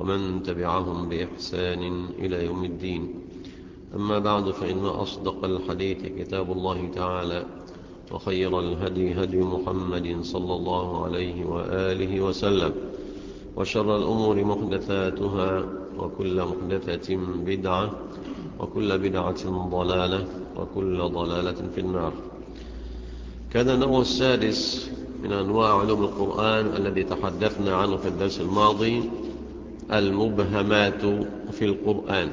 ومن تبعهم بإحسان إلى يوم الدين. أما بعد فإن أصدق الحديث كتاب الله تعالى وخير الهدي هدي محمد صلى الله عليه وآله وسلم وشر الأمور محدثاتها وكل محدثة بدعة وكل بدعة ضلالة وكل ضلالة في النار. كان النوع السادس من أنواع علوم القرآن الذي تحدثنا عنه في الدرس الماضي. المبهمات في القرآن.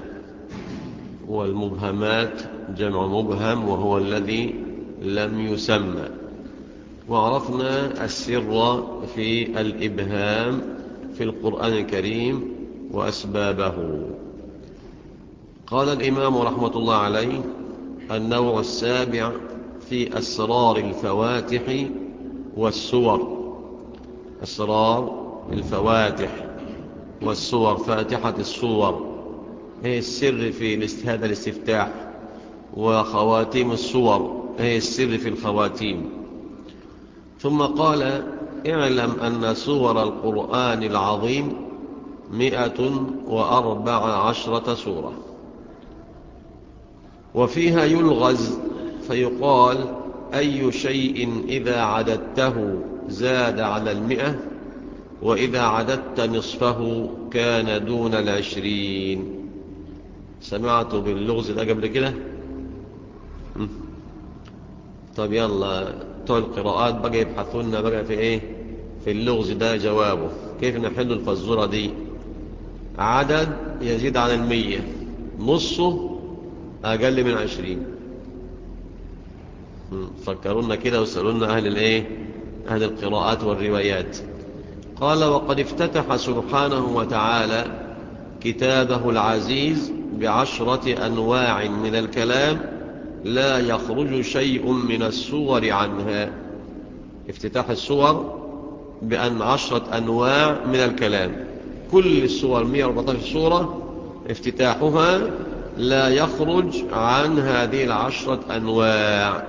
والمبهمات جمع مبهم وهو الذي لم يسمى. وعرفنا السر في الإبهام في القرآن الكريم وأسبابه. قال الإمام رحمة الله عليه النوع السابع في أسرار الفواتح والسور. أسرار الفواتح. والسور فاتحة السور هي السر في هذا الاستفتاح. وخواتيم السور هي السر في الخواتيم. ثم قال اعلم أن سور القرآن العظيم مئة وأربع عشرة سورة. وفيها يلغز فيقال أي شيء إذا عددته زاد على المئة؟ وإذا عددت نصفه كان دون العشرين. سمعت باللغز ده قبل كده؟ طب يلا بتوع القراءات بقى يبحثون بقى في إيه؟ في اللغز ده جوابه. كيف نحل الفزورة دي؟ عدد يزيد عن المية. نصه أقل من عشرين. فكرونا كده وسألونا أهل الإيه؟ أهل القراءات والروايات. قال وقد افتتح سبحانه وتعالى كتابه العزيز بعشرة أنواع من الكلام لا يخرج شيء من السور عنها. افتتاح السور بأن عشرة أنواع من الكلام. كل السور 114 سورة افتتاحها لا يخرج عن هذه العشرة أنواع.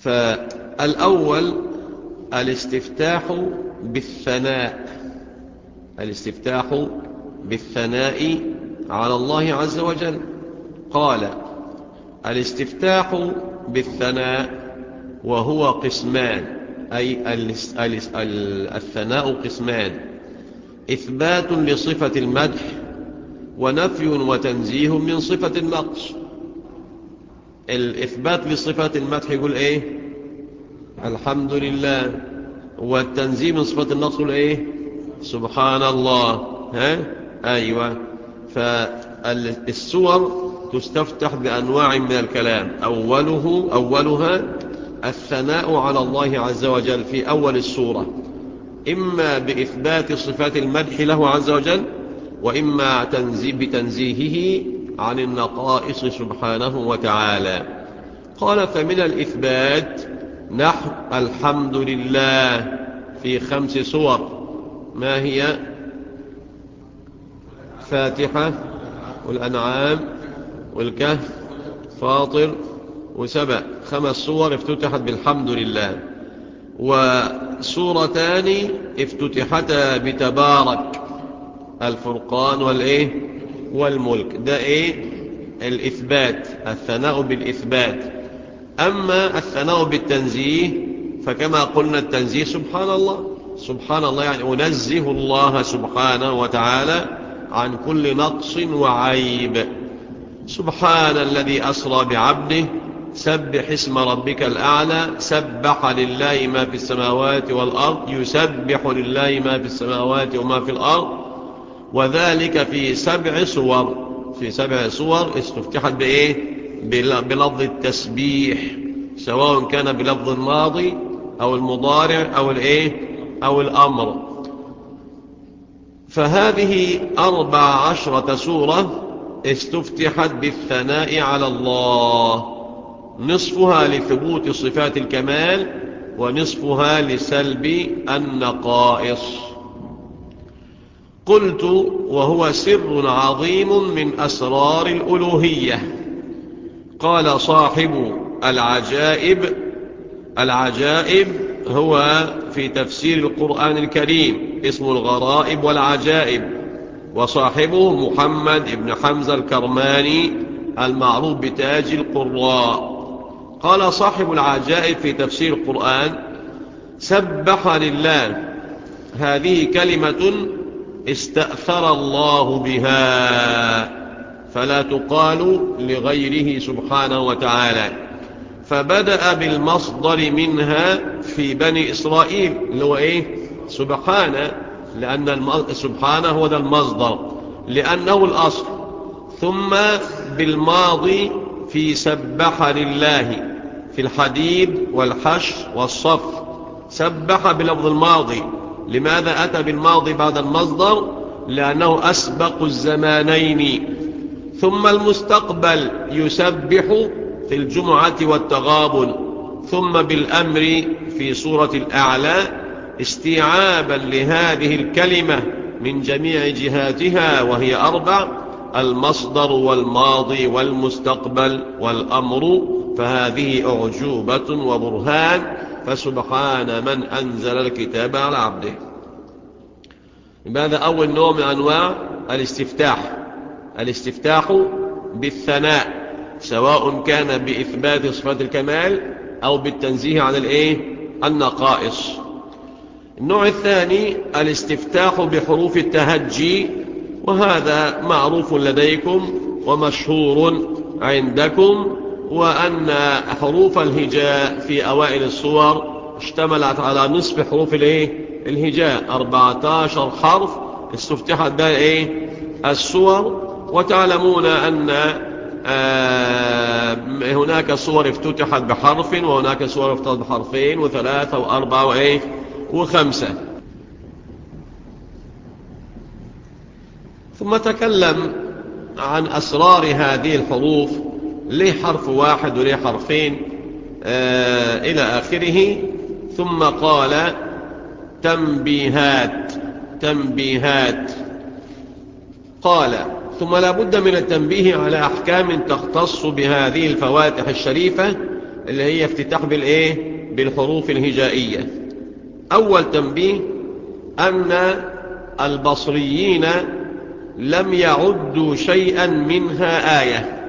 فالأول الاستفتاح بالثناء الاستفتاح بالثناء على الله عز وجل. قال الاستفتاح بالثناء وهو قسمان أي الثناء قسمان. إثبات لصفة المدح ونفي وتنزيه من صفة النقص. الإثبات لصفة المدح يقول إيه؟ الحمد لله. والتنزيه من صفة النقص إيه سبحان الله ها؟ أيوة. فالسور تستفتح بأنواع من الكلام. أوله أولها الثناء على الله عز وجل في أول السورة. إما بإثبات صفات المدح له عز وجل وإما تنزيه بتنزيهه عن النقائص سبحانه وتعالى. قال فمن الإثبات نحو الحمد لله في خمس سور. ما هي؟ فاتحة والأنعام والكهف فاطر وسبع. خمس صور افتتحت بالحمد لله. وسورتان افتتحتا بتبارك. الفرقان والإيه؟ والملك. ده إيه؟ الإثبات. الثناء بالإثبات. أما الثناء بالتنزيه فكما قلنا التنزيه سبحان الله سبحان الله يعني أنزه الله سبحانه وتعالى عن كل نقص وعيب. سبحان الذي أسرى بعبده. سبح اسم ربك الأعلى. سبح لله ما في السماوات والأرض. يسبح لله ما في السماوات وما في الأرض. وذلك في سبع صور. في سبع صور استفتحت بإيه؟ بلفظ التسبيح سواء كان بلفظ الماضي أو المضارع أو الإيه؟ أو الأمر. فهذه أربع عشرة سورة استفتحت بالثناء على الله. نصفها لثبوت صفات الكمال ونصفها لسلب النقائص. قلت وهو سر عظيم من أسرار الألوهية. قال صاحب العجائب العجائب هو في تفسير القرآن الكريم اسم الغرائب والعجائب وصاحبه محمد بن حمزة الكرماني المعروف بتاج القراء. قال صاحب العجائب في تفسير القرآن سبح لله هذه كلمة استأثر الله بها. فلا تقال لغيره سبحانه وتعالى. فبدأ بالمصدر منها في بني إسرائيل اللي هو إيه؟ سبحانه لأن سبحانه هو ذا المصدر لأنه الأصل. ثم بالماضي في سبح لله في الحديد والحش والصف. سبح بلفظ الماضي. لماذا أتى بالماضي بعد المصدر؟ لأنه أسبق الزمانين. ثم المستقبل يسبح في الجمعة والتغابن ثم بالأمر في سورة الأعلى استيعابا لهذه الكلمة من جميع جهاتها وهي أربع المصدر والماضي والمستقبل والأمر فهذه أعجوبة وبرهان فسبحان من أنزل الكتاب على عبده. هذا أول نوع من أنواع الاستفتاح. الاستفتاح بالثناء سواء كان بإثبات صفات الكمال أو بالتنزيه عن الإيه؟ النقائص. النوع الثاني الاستفتاح بحروف التهجي وهذا معروف لديكم ومشهور عندكم وأن حروف الهجاء في أوائل الصور اشتملت على نصف حروف الإيه؟ الهجاء. 14 حرف استفتحت بها إيه الصور. وتعلمون أن هناك صور افتتحت بحرف وهناك صور افتتحت بحرفين وثلاثة وأربعة وإيه وخمسة. ثم تكلم عن أسرار هذه الحروف ليه حرف واحد وليه حرفين آه إلى آخره. ثم قال تنبيهات تنبيهات. قال ثم لا بد من التنبيه على أحكام تختص بهذه الفواتح الشريفة اللي هي افتتاح بالإيه؟ بالحروف الهجائية أول تنبيه أن البصريين لم يعدوا شيئا منها آية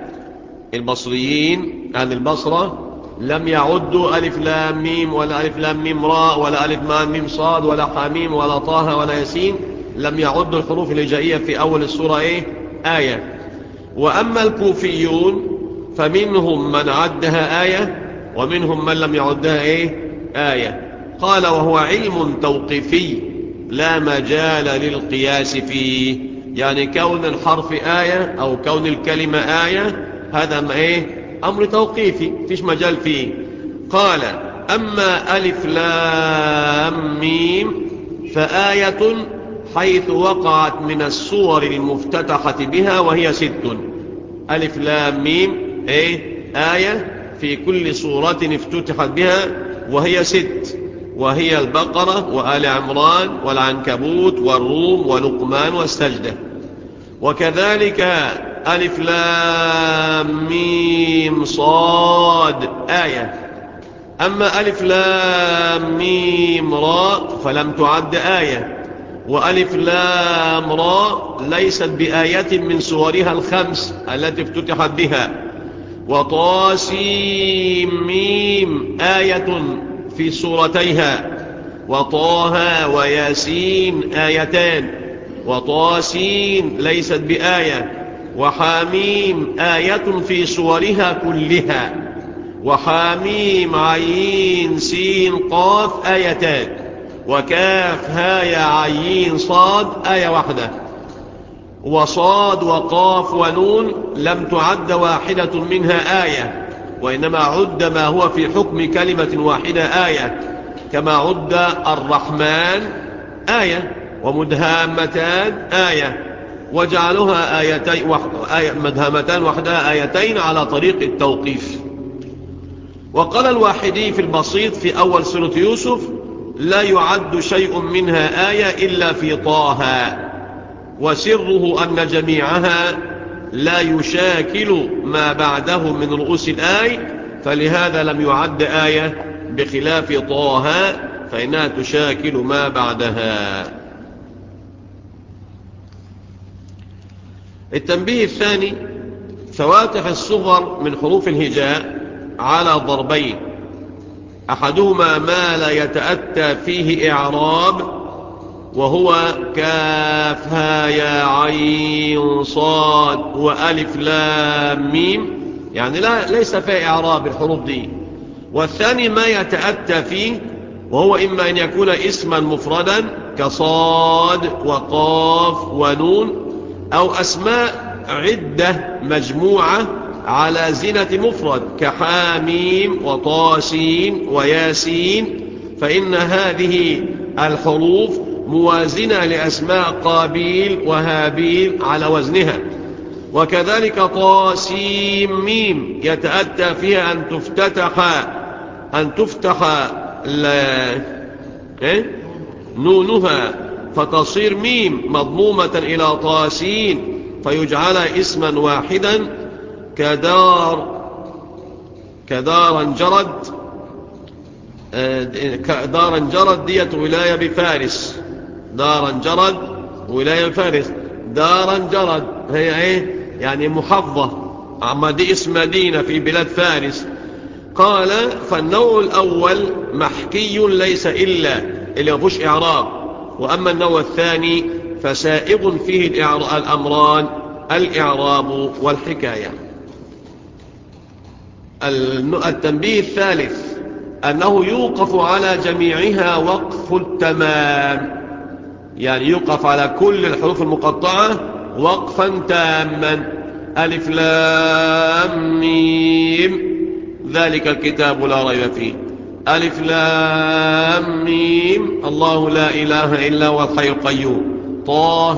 البصريين أهل البصرة لم يعدوا ألف لام ميم ولا ألف لام ميم راء ولا ألف لام ميم صاد ولا حميم ولا طه ولا ياسين لم يعدوا الحروف الهجائية في أول السورة إيه؟ آية وأما الكوفيون فمنهم من عدها آية ومنهم من لم يعدها إيه؟ آية قال وهو علم توقيفي لا مجال للقياس فيه يعني كون الحرف آية أو كون الكلمة آية هذا ما إيه؟ أمر توقيفي فيش مجال فيه قال أما ألف لام ميم فآية حيث وقعت من الصور المفتتحة بها وهي ست. ألف لام ميم إيه آية في كل صورة افتتحت بها وهي ست. وهي البقرة وآل عمران والعنكبوت والروم ولقمان والسجدة. وكذلك ألف لام ميم صاد آية. أما ألف لام ميم راء فلم تعد آية. وألف لام راء ليست بآية من صورها الخمس التي افتتحت بها. وطاسيم ميم آية في صورتيها وطاها وياسين آيتان. وطاسين ليست بآية. وحاميم آية في صورها كلها. وحاميم عين سين قاف آيتان. وكاف هايا عين صاد آية واحدة. وصاد وقاف ونون لم تعد واحدة منها آية وإنما عد ما هو في حكم كلمة واحدة آية كما عد الرحمن آية ومدهامتان آية. وجعلها آيتين وحد آية مدهامتان وحدها آيتين على طريق التوقيف. وقال الواحدي في البسيط في أول سورة يوسف لا يعد شيء منها آية إلا في طه. وسره أن جميعها لا يشاكل ما بعده من رؤوس الآية فلهذا لم يعد آية بخلاف طه فإنها تشاكل ما بعدها. التنبيه الثاني فواتح الصغر من حروف الهجاء على ضربين. أحدهما ما لا يتأتى فيه إعراب وهو كافها يا عين صاد وألف لام ميم. يعني لا ليس فيه إعراب الحروف دي. والثاني ما يتأتى فيه وهو إما أن يكون اسما مفردا كصاد وقاف ونون أو أسماء عدة مجموعة على زنة مفرد كحاميم وطاسين وياسين فإن هذه الحروف موازنة لأسماء قابيل وهابيل على وزنها وكذلك طاسيم ميم يتأتى فيها أن تفتتح أن تفتح إيه؟ نونها فتصير ميم مضمومة إلى طاسين فيجعل اسما واحدا كدار كدارا جرد دارا جرد دية ولاية بفارس. دارا جرد ولاية بفارس. دارا جرد هي إيه؟ يعني محافظة دي اسم مدينة في بلاد فارس. قال فالنوع الأول محكي ليس إلا اللي مفوش إعراب. وأما النوع الثاني فسائغ فيه الأمران الإعراب والحكاية. التنبيه الثالث أنه يوقف على جميعها وقف التمام. يعني يوقف على كل الحروف المقطعة وقفا تاما. ألف لام ميم. ذلك الكتاب لا ريب فيه. ألف لام ميم. الله لا إله إلا هو الحي القيوم. طه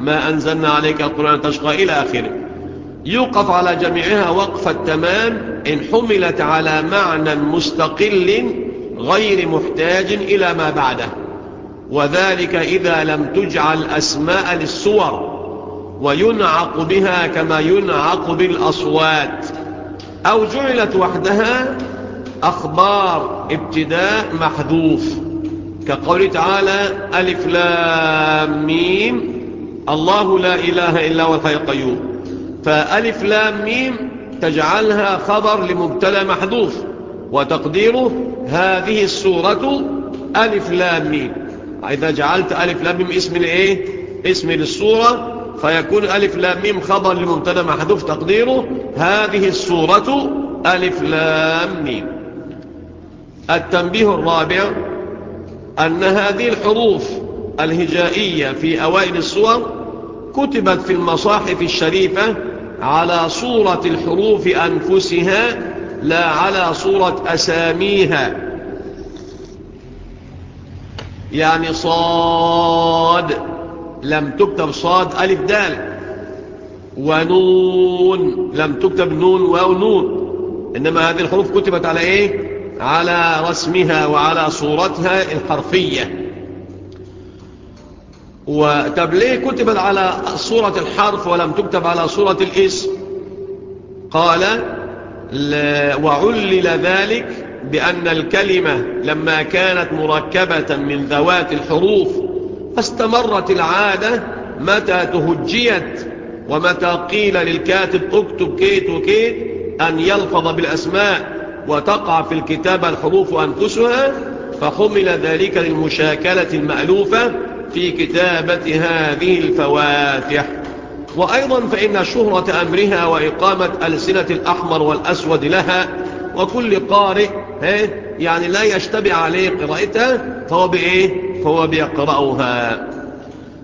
ما أنزلنا عليك القرآن تشقى إلى آخره. يوقف على جميعها وقف التمام إن حملت على معنى مستقل غير محتاج إلى ما بعده. وذلك إذا لم تجعل أسماء للصور وينعق بها كما ينعق بالأصوات. أو جعلت وحدها أخبار ابتداء محذوف. كقول تعالى ألف لام ميم الله لا إله إلا هو الحي القيوم. فألف لام ميم تجعلها خبر لمبتدا محذوف وتقديره هذه السورة ألف لام ميم. إذا جعلت ألف لام ميم اسم لإيه اسم للسورة فيكون ألف لام ميم خبر لمبتدا محذوف تقديره هذه السورة ألف لام ميم. التنبيه الرابع أن هذه الحروف الهجائية في أوائل السور كتبت في المصاحف الشريفة على صورة الحروف أنفسها لا على صورة أساميها. يعني صاد. لم تكتب صاد ألف دال. ونون. لم تكتب نون واو نون. إنما هذه الحروف كتبت على إيه؟ على رسمها وعلى صورتها الحرفية. وطب ليه كتبت على صورة الحرف ولم تكتب على صورة الاسم قال وعلل ذلك بأن الكلمة لما كانت مركبة من ذوات الحروف فاستمرت العادة متى تهجيت ومتى قيل للكاتب اكتب كيت وكيت أن يلفظ بالأسماء وتقع في الكتابة الحروف أنفسها فحمل ذلك للمشاكلة المألوفة في كتابة هذه الفواتح. وأيضا فإن شهرة أمرها وإقامة ألسنة الأحمر والأسود لها وكل قارئ يعني لا يشتبع عليه قراءتها فهو بإيه؟ فهو بيقرأها.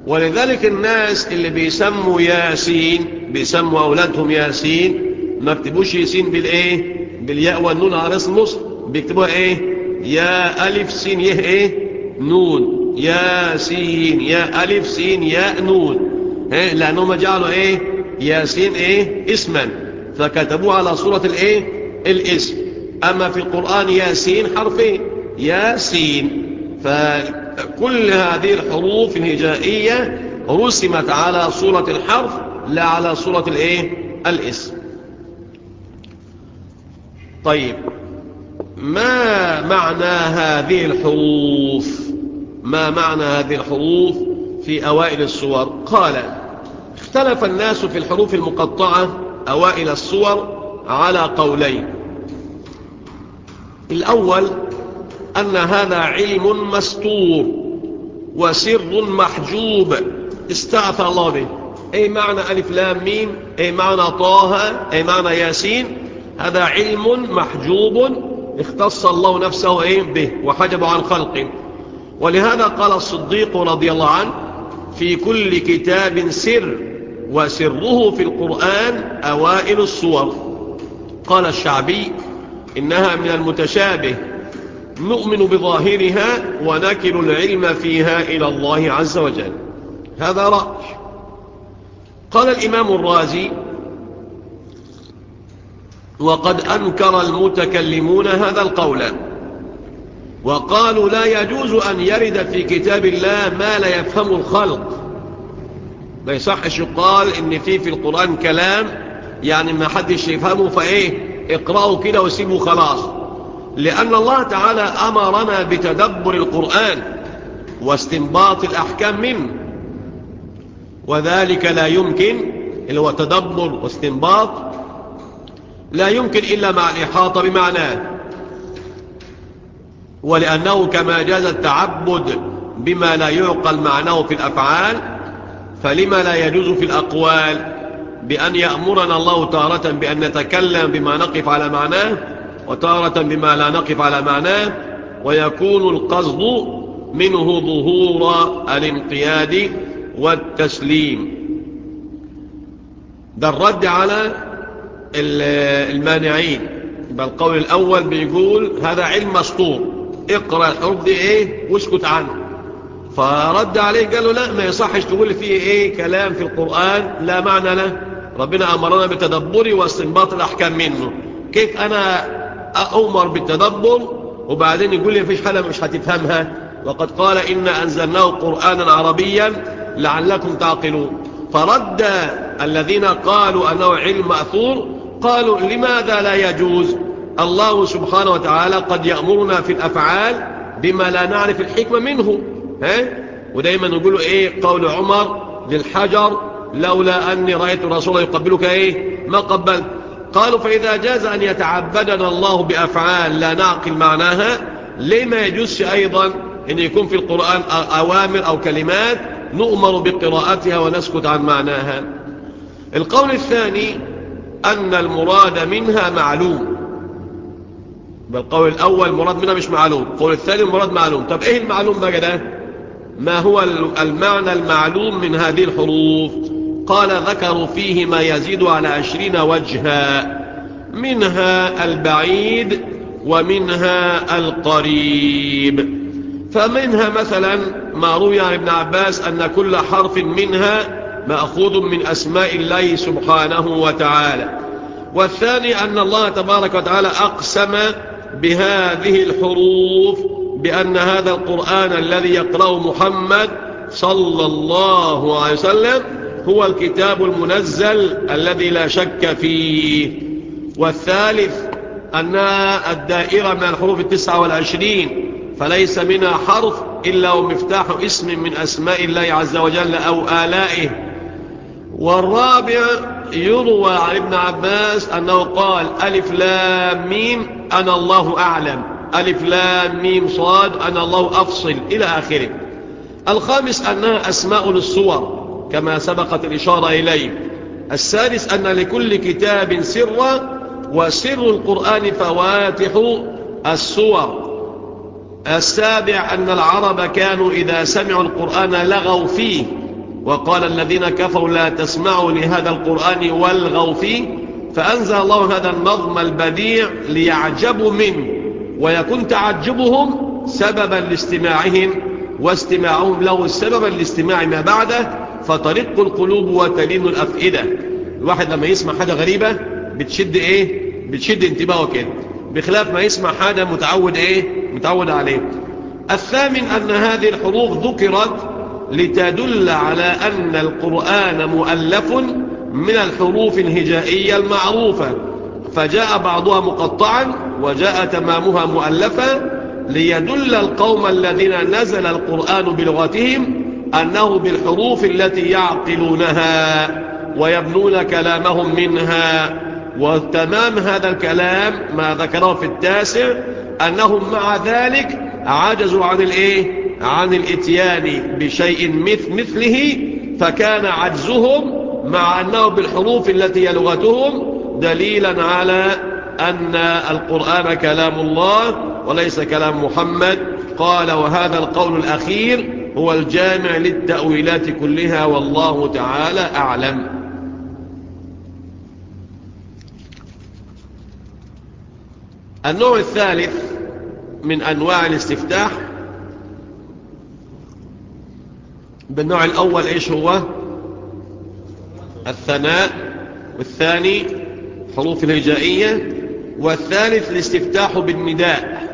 ولذلك الناس اللي بيسموا ياسين بيسموا أولادهم ياسين ما بيكتبوش ياسين بالإيه؟ بالياء والنون على رأس النص بيكتبوها إيه؟ يا ألف سين يه إيه؟ نون. ياسين يا ألف سين يا نون. إيه؟ لأنهم جعلوا إيه؟ ياسين إيه؟ اسما. فكتبوه على صورة الإيه؟ الاسم. أما في القرآن ياسين حرفين. ياسين فكل هذه الحروف الهجائية رسمت على صورة الحرف لا على صورة الإيه؟ الاسم. طيب ما معنى هذه الحروف؟ ما معنى هذه الحروف في أوائل الصور قال اختلف الناس في الحروف المقطعة أوائل الصور على قولين. الأول أن هذا علم مستور وسر محجوب استعثى الله به. أي معنى ألف لام ميم؟ أي معنى طه؟ أي معنى ياسين؟ هذا علم محجوب اختص الله نفسه إيه به وحجب عن خلقه ولهذا قال الصديق رضي الله عنه في كل كتاب سر وسره في القرآن أوائل الصور. قال الشعبي إنها من المتشابه نؤمن بظاهرها ونكل العلم فيها إلى الله عز وجل. هذا رأي. قال الإمام الرازي وقد أنكر المتكلمون هذا القول. وقالوا لا يجوز أن يرد في كتاب الله ما لا يفهم الخلق. ما يصحش يقال إن في في القرآن كلام يعني ما حدش يفهمه فإيه؟ اقرأوا كده وسيبوا خلاص. لأن الله تعالى أمرنا بتدبر القرآن واستنباط الأحكام منه. وذلك لا يمكن اللي هو تدبر واستنباط لا يمكن إلا مع الإحاطة بمعناه. ولأنه كما جاز التعبد بما لا يعقل معناه في الأفعال فلما لا يجوز في الأقوال بأن يأمرنا الله تارة بأن نتكلم بما نقف على معناه وتارة بما لا نقف على معناه ويكون القصد منه ظهور الانقياد والتسليم. ده الرد على المانعين. يبقى القول الأول بيقول هذا علم مسطور اقرأ الحروف دي إيه واسكت عنه. فرد عليه قال له لا ما يصحش تقول فيه إيه كلام في القرآن؟ لا معنى له. ربنا أمرنا بالتدبر واستنباط الأحكام منه. كيف أنا أؤمر بالتدبر؟ وبعدين يقول لي مفيش حاجة مش هتفهمها. وقد قال إن أنزلناه قرآنا عربيا لعلكم تعقلون. فرد الذين قالوا أنه علم مأثور قالوا لماذا لا يجوز؟ الله سبحانه وتعالى قد يأمرنا في الأفعال بما لا نعرف الحكمة منه. ها؟ ودايما نقول إيه؟ قول عمر للحجر لولا أني رأيت الرسول يقبلك إيه؟ ما قبلت. قالوا فإذا جاز أن يتعبدنا الله بأفعال لا نعقل معناها ليه ما يجوزش أيضا أن يكون في القرآن أوامر أو كلمات نؤمر بقراءتها ونسكت عن معناها. القول الثاني أن المراد منها معلوم. بالقول الأول المراد منها مش معلوم القول الثاني المراد معلوم. طب إيه المعلوم بقى ده؟ ما هو المعنى المعلوم من هذه الحروف؟ قال ذكروا فيه ما يزيد على عشرين وجها منها البعيد ومنها القريب. فمنها مثلا ما روي عن ابن عباس أن كل حرف منها مأخوذ من أسماء الله سبحانه وتعالى. والثاني أن الله تبارك وتعالى أقسم بهذه الحروف بأن هذا القرآن الذي يقرأه محمد صلى الله عليه وسلم هو الكتاب المنزل الذي لا شك فيه. والثالث أن الدائرة من الحروف التسعة والعشرين فليس منها حرف إلا ومفتاح اسم من أسماء الله عز وجل أو آلائه. والرابع يروى عن ابن عباس أنه قال ألف لام ميم أنا الله أعلم. ألف لام ميم صاد. أنا الله أفصل. إلى آخره. الخامس أنها أسماء للصور كما سبقت الإشارة إليه. السادس أن لكل كتاب سرا وسر القرآن فواتح الصور. السابع أن العرب كانوا إذا سمعوا القرآن لغوا فيه. وقال الذين كفروا لا تسمعوا لهذا القرآن والغوا فيه. فأنزل الله هذا النظم البديع ليعجبوا منه ويكون تعجبهم سببا لاستماعهم واستماعهم له سببا لاستماع ما بعده فترق القلوب وتلين الأفئدة. الواحد لما يسمع حاجة غريبة بتشد إيه؟ بتشد انتباهه كده. بخلاف ما يسمع حاجة متعود إيه؟ متعود عليه. الثامن أن هذه الحروف ذكرت لتدل على أن القرآن مؤلف من الحروف الهجائية المعروفة. فجاء بعضها مقطعا وجاء تمامها مؤلفا ليدل القوم الذين نزل القرآن بلغتهم أنه بالحروف التي يعقلونها ويبنون كلامهم منها. وتمام هذا الكلام ما ذكره في التاسع أنهم مع ذلك عجزوا عن الإيه؟ عن الإتيان بشيء مثل مثله فكان عجزهم مع أنه بالحروف التي هي لغتهم دليلا على أن القرآن كلام الله وليس كلام محمد. قال وهذا القول الأخير هو الجامع للتأويلات كلها والله تعالى أعلم. النوع الثالث من أنواع الاستفتاح بالنوع الأول إيش هو؟ الثناء والثاني حروف الهجائية والثالث الاستفتاح بالنداء.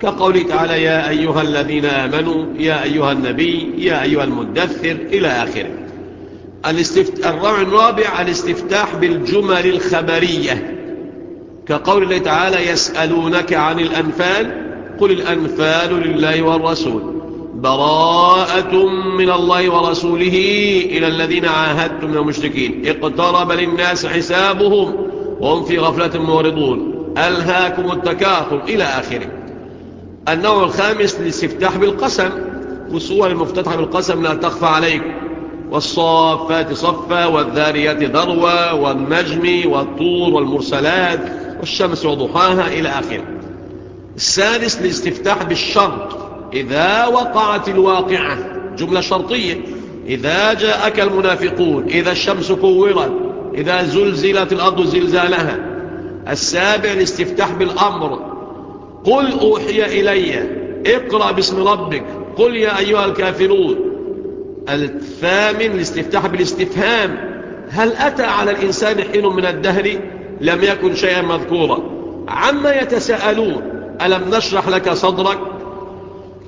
كقوله تعالى يا أيها الذين آمنوا يا أيها النبي يا أيها المدثر إلى آخره. الاستفت... الرابع الرابع الاستفتاح بالجمل الخبرية. كقول الله تعالى يسألونك عن الأنفال قل الأنفال لله والرسول. براءة من الله ورسوله إلى الذين عاهدتم من المشركين. اقترب للناس حسابهم وهم في غفلة موردون ألهاكم التكاثر إلى آخره. النوع الخامس الاستفتاح بالقسم. والصور المفتتحة بالقسم لا تخفى عليكم والصافات صفا والذاريات ذروة والنجم والطور والمرسلات والشمس وضحاها إلى آخره. السادس الاستفتاح بالشرط. إذا وقعت الواقعة جملة شرطية إذا جاءك المنافقون إذا الشمس كورت إذا زلزلت الأرض زلزالها. السابع الاستفتاح بالأمر قل أوحي إلي اقرأ باسم ربك قل يا أيها الكافرون. الثامن الاستفتاح بالاستفهام هل أتى على الإنسان حين من الدهر؟ لم يكن شيئا مذكورا. عما يتساءلون؟ ألم نشرح لك صدرك؟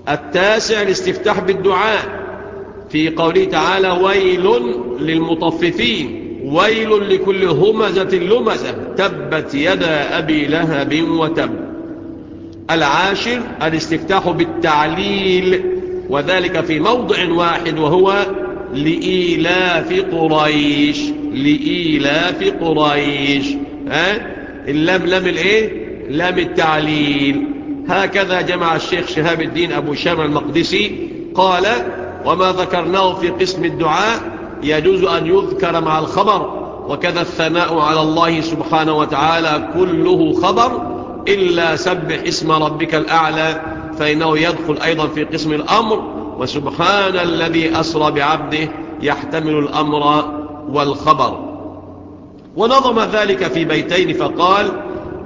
التاسع الاستفتاح بالدعاء. في قوله تعالى ويل للمطففين ويل لكل همزة لمزة تبت يدا أبي لهب وتب. العاشر الاستفتاح بالتعليل وذلك في موضع واحد وهو لإيلاف قريش لإيلاف قريش. ها؟ اللام لام الإيه؟ لام التعليل. هكذا جمع الشيخ شهاب الدين أبو شامع المقدسي قال وما ذكرناه في قسم الدعاء يجوز أن يذكر مع الخبر وكذا الثناء على الله سبحانه وتعالى كله خبر إلا سبح اسم ربك الأعلى فإنه يدخل أيضا في قسم الأمر وسبحان الذي أسرى بعبده يحتمل الأمر والخبر. ونظم ذلك في بيتين فقال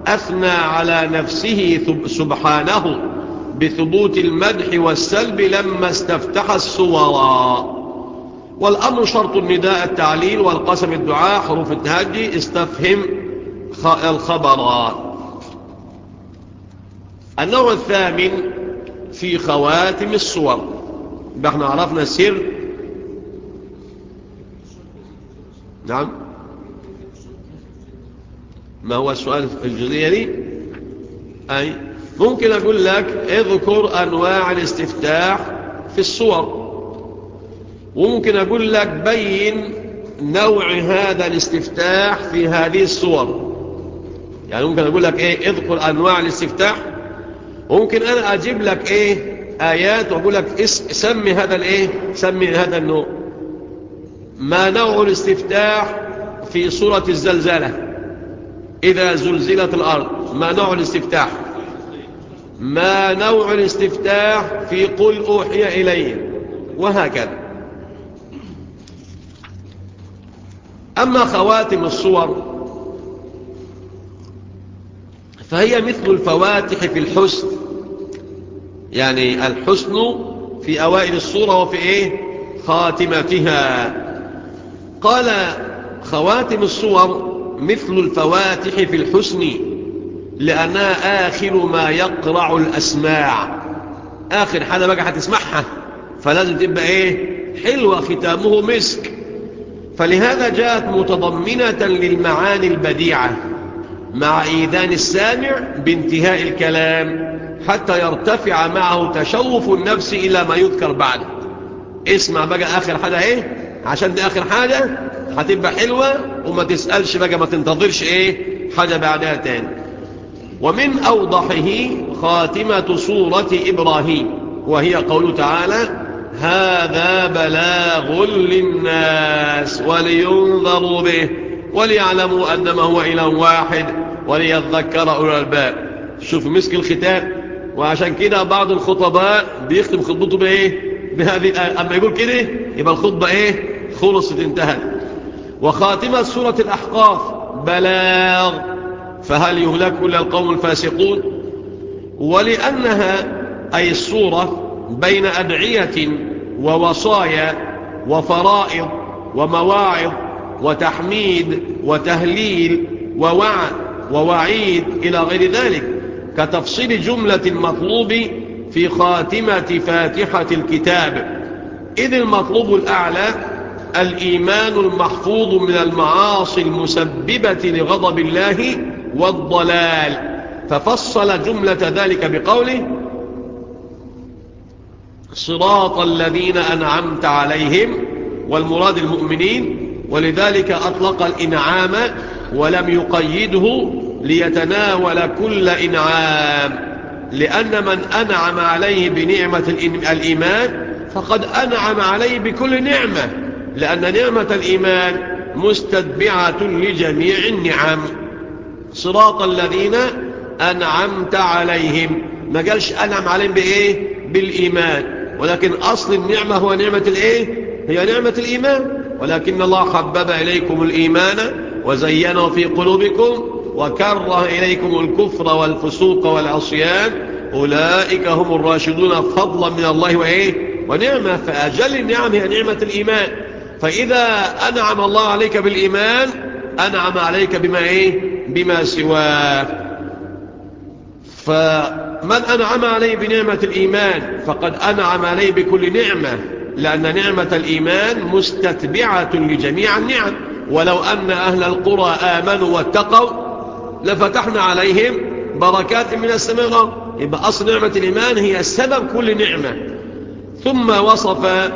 أثنى على نفسه سبحانه بثبوت المدح والسلب لما استفتح الصورا. والأمر شرط النداء التعليل والقسم الدعاء حروف التهجي استفهم الخبر. النوع الثامن في خواتم الصور. إحنا عرفنا السر. نعم. ما هو السؤال في الجزئية دي؟ أي ممكن أقول لك اذكر أنواع الاستفتاح في الصور. وممكن أقول لك بين نوع هذا الاستفتاح في هذه الصور. يعني ممكن أقول لك إيه اذكر أنواع الاستفتاح. وممكن أنا أجيب لك إيه آيات وأقول لك سمي هذا الإيه سمي هذا النوع. ما نوع الاستفتاح في صورة الزلزلة؟ إذا زلزلت الأرض ما نوع الاستفتاح؟ ما نوع الاستفتاح في قل أوحي إلي وهكذا. أما خواتم الصور فهي مثل الفواتح في الحسن. يعني الحسن في أوائل الصورة وفي إيه؟ خاتمتها. قال خواتم الصور مثل الفواتح في الحسن لأنها آخر ما يقرع الأسماع. آخر حاجة بقى هتسمعها. فلازم تبقى إيه؟ حلوة ختامه مسك. فلهذا جاءت متضمنة للمعاني البديعة مع إيذان السامع بانتهاء الكلام حتى يرتفع معه تشوف النفس إلى ما يذكر بعده. اسمع بقى آخر حاجة إيه؟ عشان دي آخر حاجة هتبقى حلوة. وما تسألش بقى ما تنتظرش إيه حاجة بعدها تاني. ومن أوضحه خاتمة سورة إبراهيم وهي قول تعالى هذا بلاغ للناس ولينظروا به وليعلموا أنما هو إله واحد وليذكر أولو الألباب. شوف مسك الختام وعشان كده بعض الخطباء بيختم خطبته بإيه؟ بهذه أما يقول كده يبقى الخطبة إيه؟ خلصت انتهت. وخاتمة سورة الأحقاف. بلاغ. فهل يهلك إلا القوم الفاسقون؟ ولأنها أي السورة بين أدعية ووصايا وفرائض ومواعظ وتحميد وتهليل ووعد ووعيد إلى غير ذلك كتفصيل جملة المطلوب في خاتمة فاتحة الكتاب. إذ المطلوب الأعلى الإيمان المحفوظ من المعاصي المسببة لغضب الله والضلال. ففصل جملة ذلك بقوله صراط الذين أنعمت عليهم والمراد المؤمنين ولذلك أطلق الإنعام ولم يقيده ليتناول كل إنعام. لأن من أنعم عليه بنعمة الإيمان فقد أنعم عليه بكل نعمة. لأن نعمة الإيمان مستتبعة لجميع النعم. صراط الذين أنعمت عليهم. ما قالش أنعم عليهم بإيه؟ بالإيمان. ولكن أصل النعمة هو نعمة الإيه؟ هي نعمة الإيمان. ولكن الله حبب إليكم الإيمان وزينه في قلوبكم وكره إليكم الكفر والفسوق والعصيان. أولئك هم الراشدون فضلا من الله وإيه؟ ونعمة. فأجل النعم هي نعمة الإيمان. فإذا أنعم الله عليك بالإيمان أنعم عليك بما إيه؟ بما سواه فمن أنعم عليه بنعمة الإيمان فقد أنعم عليه بكل نعمة لأن نعمة الإيمان مستتبعة لجميع النعم. ولو أن أهل القرى آمنوا واتقوا لفتحنا عليهم بركات من السماء والأرض. يبقى أصل نعمة الإيمان هي سبب كل نعمة. ثم وصف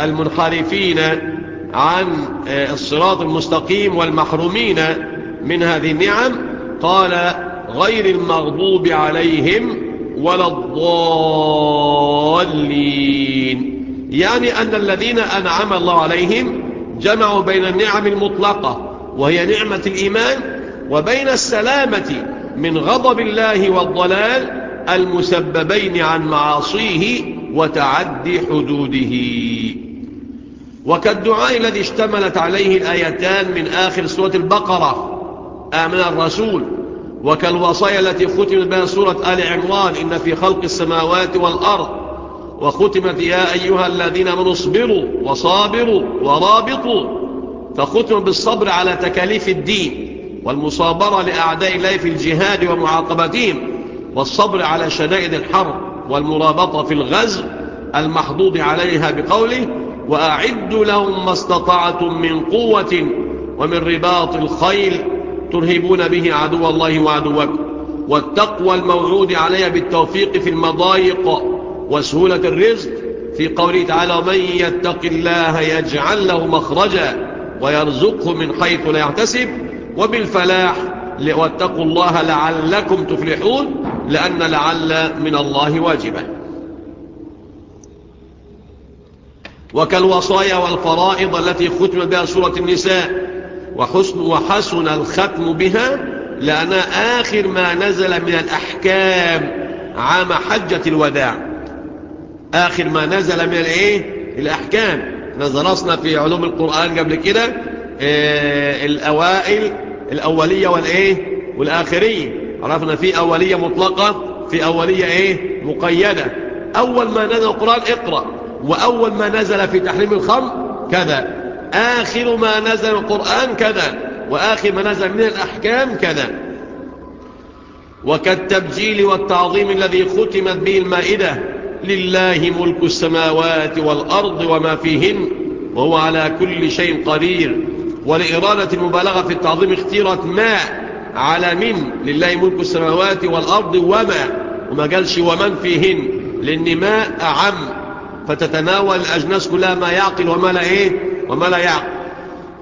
المنحرفين عن الصراط المستقيم والمحرومين من هذه النعم قال غير المغضوب عليهم ولا الضالين. يعني أن الذين أنعم الله عليهم جمعوا بين النعم المطلقة وهي نعمة الإيمان وبين السلامة من غضب الله والضلال المسببين عن معاصيه وتعدي حدوده. وكالدعاء الذي اشتملت عليه الآيتان من آخر سورة البقرة. آمن الرسول. وكالوصايا التي ختمت بها سورة آل عمران. إن في خلق السماوات والأرض. وختمت يا أيها الذين من اصبروا وصابروا ورابطوا. فختم بالصبر على تكاليف الدين والمصابرة لأعداء الله في الجهاد ومعاقبتهم. والصبر على شدائد الحرب والمرابطة في الغزو المحضوض عليها بقوله وأعدوا لهم ما استطعتم من قوة ومن رباط الخيل ترهبون به عدو الله وعدوكم والتقوى الموعود عليها بالتوفيق في المضايق وسهولة الرزق. في قوله تعالى ومن يتق الله يجعل له مخرجا ويرزقه من حيث لا يحتسب. وبالفلاح واتقوا الله لعلكم تفلحون لأن لعل من الله واجبة. وكالوصايا والفرائض التي ختم بها سورة النساء. وحسن, وحسن الختم بها لأن آخر ما نزل من الأحكام عام حجة الوداع. آخر ما نزل من الإيه؟ الأحكام. نزرسنا في علوم القرآن قبل كده آه الأوائل الأولية والإيه؟ والآخرية. عرفنا في أولية مطلقة في أولية إيه؟ مقيدة. أول ما نزل القرآن اقرأ. وأول ما نزل في تحريم الخمر كذا. آخر ما نزل القرآن كذا. وآخر ما نزل من الأحكام كذا. وكالتبجيل والتعظيم الذي ختمت به المائدة. لله ملك السماوات والأرض وما فيهن وهو على كل شيء قدير. ولإرادة المبالغة في التعظيم اختيرت ما على من؟ لله ملك السماوات والأرض وما. وما قالش ومن فيهن. لأن ما أعم. فتتناول الأجناس كلها ما يعقل وما لا إيه؟ وما لا يعقل.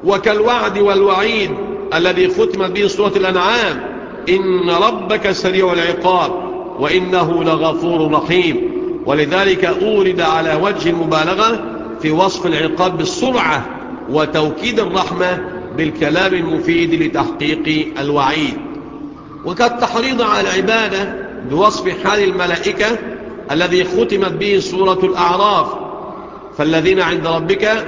وكالوعد والوعيد الذي ختم به سورة الأنعام إن ربك سريع العقاب وإنه لغفور رحيم. ولذلك أورد على وجه المبالغة في وصف العقاب بالسرعة وتوكيد الرحمة بالكلام المفيد لتحقيق الوعيد. وكالتحريض على العبادة بوصف حال الملائكة الذي ختمت به سورة الأعراف. فالذين عند ربك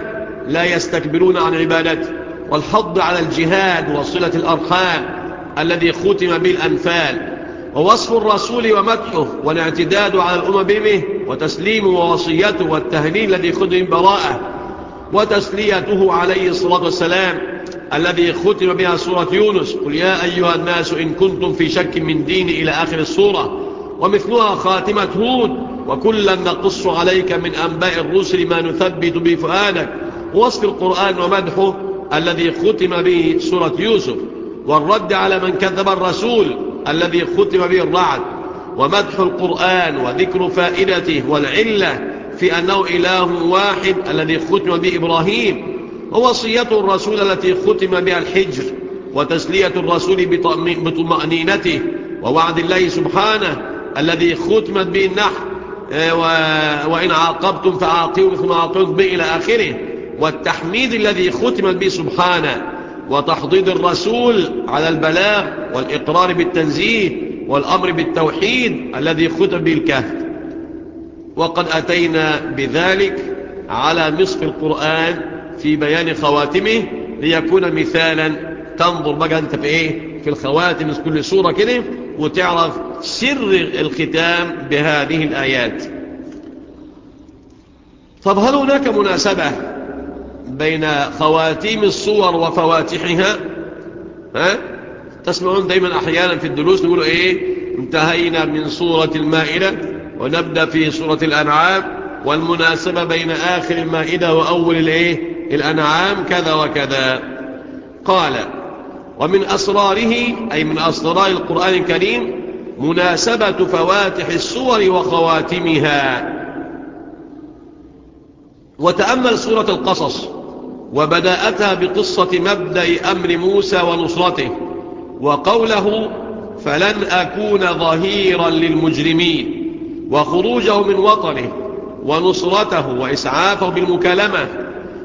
لا يستكبرون عن عبادته والحض على الجهاد وصلة الأرحام الذي ختم به الأنفال. ووصف الرسول ومدحه والاعتداد على الأمم به وتسليمه ووصيته والتهليل الذي ختم براءة وتسليته عليه الصلاة والسلام الذي ختم بها سورة يونس. قل يا أيها الناس إن كنتم في شك من ديني إلى آخر السورة. ومثلها خاتمة هود وكلا نقص عليك من أنباء الرسل ما نثبت بفؤادك ووصف القرآن ومدحه الذي ختم به سورة يوسف والرد على من كذب الرسول الذي ختم به الرعد. ومدح القرآن وذكر فائدته والعلة في أنه إله واحد الذي ختم به إبراهيم. ووصية الرسول التي ختم بها الحجر وتسلية الرسول بطمأنينته ووعد الله سبحانه. الذي ختمت به النحل وإن عاقبتم فعاقبوا ما عاقبتم به إلى آخره. والتحميد الذي ختمت به سبحانه وتحضيض الرسول على البلاغ والإقرار بالتنزيه والأمر بالتوحيد الذي ختم به الكهف. وقد أتينا بذلك على نصف القرآن في بيان خواتمه ليكون مثالا. تنظر بقى أنت في إيه؟ في الخواتم في كل سورة كده وتعرف سر الختام بهذه الآيات. طب هل هناك مناسبة بين خواتيم الصور وفواتحها؟ ها؟ تسمعون دايما أحيانا في الدروس نقولوا إيه؟ انتهينا من سورة المائدة ونبدأ في سورة الأنعام والمناسبة بين آخر المائدة وأول الإيه؟ الأنعام كذا وكذا. قال ومن أسراره أي من أسرار القرآن الكريم مناسبة فواتح السور وخواتمها. وتأمل سورة القصص وبدأتها بقصة مبدأ أمر موسى ونصرته وقوله فلن أكون ظهيرا للمجرمين وخروجه من وطنه ونصرته وإسعافه بالمكالمة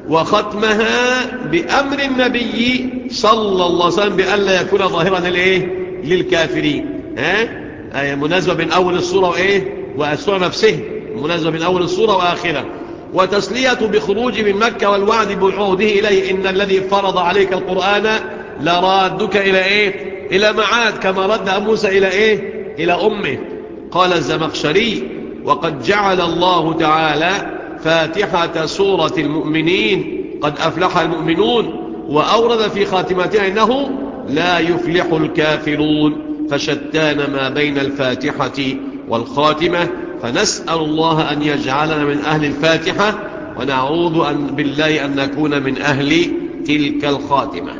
وختمها بأمر النبي صلى الله عليه وسلم بأن لا يكون ظاهرا للإيه؟ للكافرين. ها؟ أي مناسبة بين أول الصورة وإيه؟ والسورة نفسه. مناسبة بين أول الصورة وآخرة. وتسلية بخروج من مكة والوعد بعوده إليه. إن الذي فرض عليك القرآن لرادك إلى إيه؟ إلى معاد كما رد موسى إلى إيه؟ إلى أمه. قال الزمخشري وقد جعل الله تعالى فاتحة سورة المؤمنين. قد أفلح المؤمنون. وأورد في خاتمتها إنه لا يفلح الكافرون فشتان ما بين الفاتحة والخاتمة فنسأل الله أن يجعلنا من أهل الفاتحة ونعوذ أن بالله أن نكون من أهل تلك الخاتمة.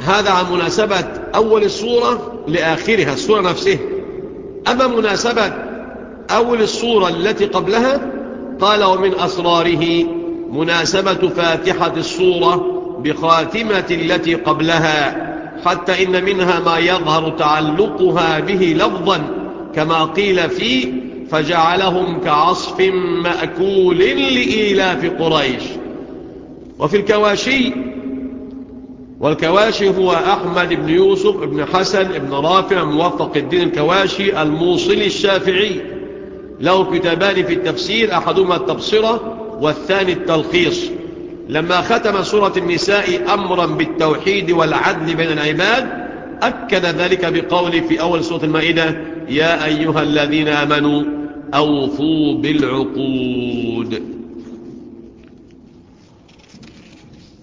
هذا عن مناسبة أول الصورة لآخرها الصورة نفسها أما مناسبة أول الصورة التي قبلها قال ومن أسراره مناسبة فاتحة الصورة بخاتمة التي قبلها حتى إن منها ما يظهر تعلقها به لفظا كما قيل فيه فجعلهم كعصف مأكول لإيلاف قريش. وفي الكواشي والكواشي هو أحمد بن يوسف بن حسن بن رافع موفق الدين الكواشي الموصلي الشافعي. له كتابان في التفسير أحدهما التبصرة والثاني التلخيص. لما ختم سورة النساء أمرا بالتوحيد والعدل بين العباد أكد ذلك بقول في أول سورة المائدة يا أيها الذين آمنوا أوفوا بالعقود.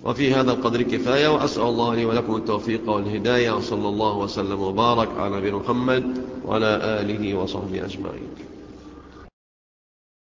وفي هذا القدر كفاية وأسأل الله لي ولكم التوفيق والهداية وصلى الله وسلم وبارك على نبي محمد وعلى آله وصحبه أجمعين.